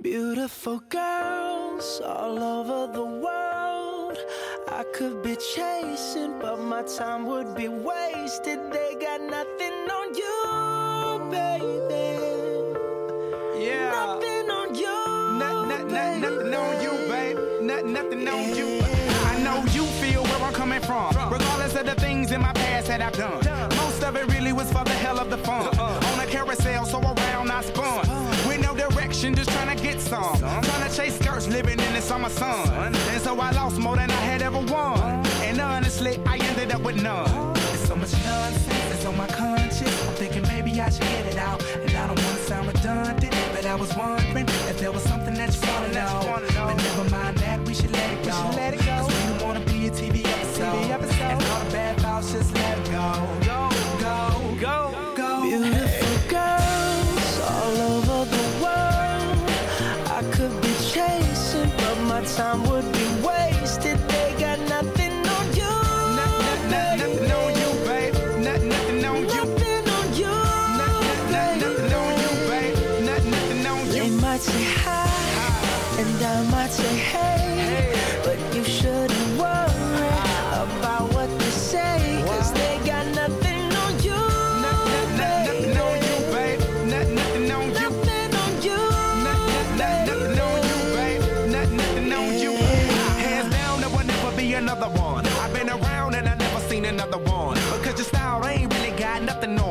Beautiful girls all over the world. I could be chasing, but my time would be wasted. They got nothing on you, baby. Yeah. Nothing on you. Not, not, not, nothing on you, babe. Not, nothing on you. I know you feel where I'm coming from. Regardless of the things in my past that I've done. Most of it really was for the hell of the fun. Uh-uh. On a carousel, so around I just trying to get some. Trying to chase skirts, living in the summer sun. And so I lost more than I had ever won. And honestly, I ended up with none. There's so much nonsense that's on my conscience. I'm thinking maybe I should get it out. And I don't wanna sound redundant, but I was wondering if there was something that you wanna know. But never mind that, we should let it go.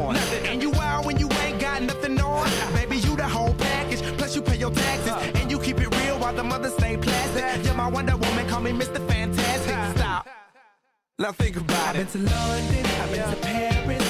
On. And you wild when you ain't got nothing on. Baby, you the whole package. Plus you pay your taxes. And you keep it real while the mothers stay plastic. You're my Wonder Woman, call me Mr. Fantastic. Stop. Now think about it. I've been to London, I've been to Paris,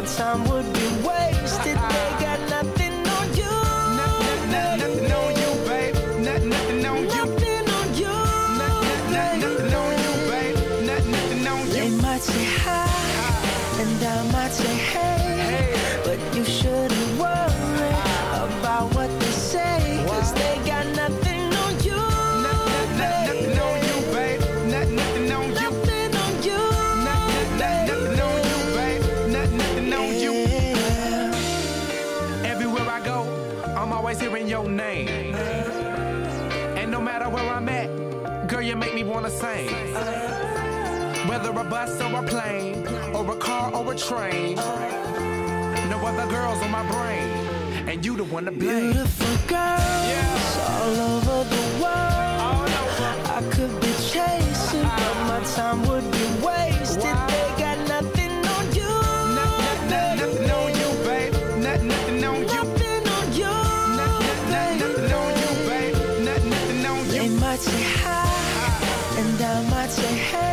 my time would be wasted. They got nothing on you. Nothing on you, babe. Nothing on you. Nothing on you. Nothing on you, babe. Nothing on They might say hi, and I might say hey, but you shouldn't always hearing your name. And no matter where I'm at, girl, you make me wanna sing. Whether a bus or a plane, or a car or a train, no other girls on my brain, and you the one to blame. Beautiful girls might say hi, and I might say hey,